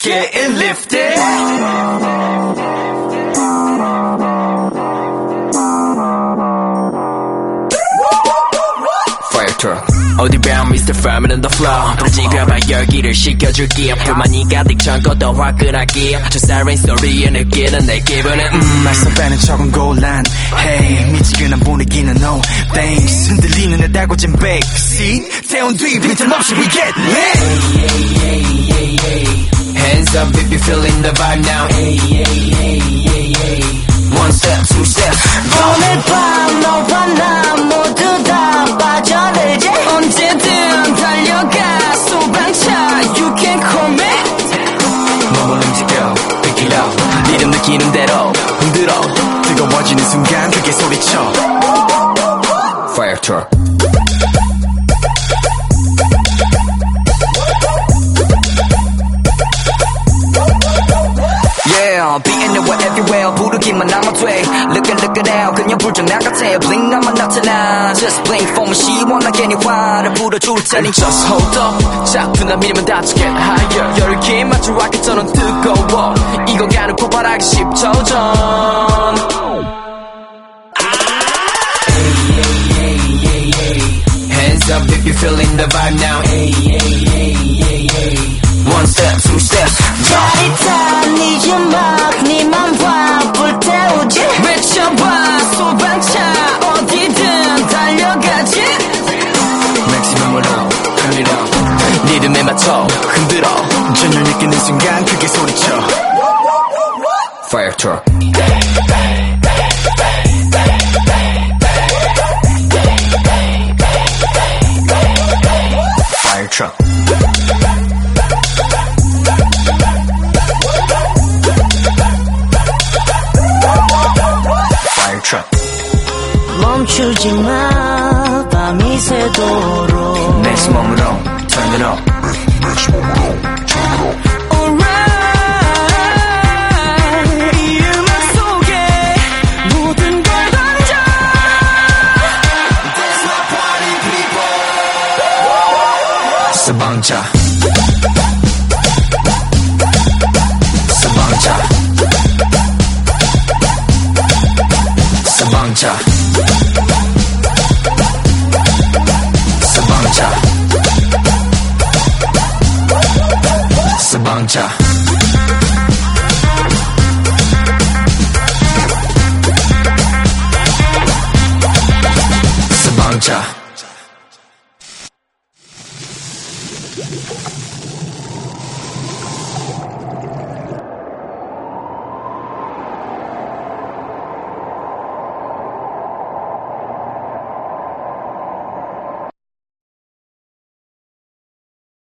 getting lifted. Fire truck. 어디 봐 Mr. Farmer on the floor 지금봐 열기를 식혀줄게 불만이 가득 찬 것도 화끈하게 저 siren 소리에 느끼는 내 기분은 음 말썽 빼는 척은 곤란 Hey 미지근한 분위기는 no thanks 흔들리는 내 달궈진 backseat 태운 뒤 빈틈없이 we get lit Hands up if you're feeling the vibe now One step, two step 오늘 밤 너와 나 모두 다 빠져들지 언제든 달려가 소방차 You can call me 몸을 움직여 Pick it up 리듬 느끼는 대로 흔들어 뜨거워지는 순간 크게 소리쳐 Fire truck There everywhere 부르기만 하면 돼 Look it, look it out 그냥 불장난 같아 Blink 하면 나타나 Just blink for me 시원하게 네 화를 불어줄 테니 Just hold up 차분한 미니면 다치 get higher 열기 맞춰 rocket처럼 뜨거워 이거 가는 고발하기 10초 전 Hands up if you're feeling the vibe now One 맥시멈으로 turn it up 리듬에 맞춰 흔들어 전율 느끼는 순간 크게 소리쳐 Fire truck Fire truck Fire truck 멈추지 마 밤이 새도록. 맥시멈으로 turn it up Alright. 이 음악 속에 모든 걸 던져 서방차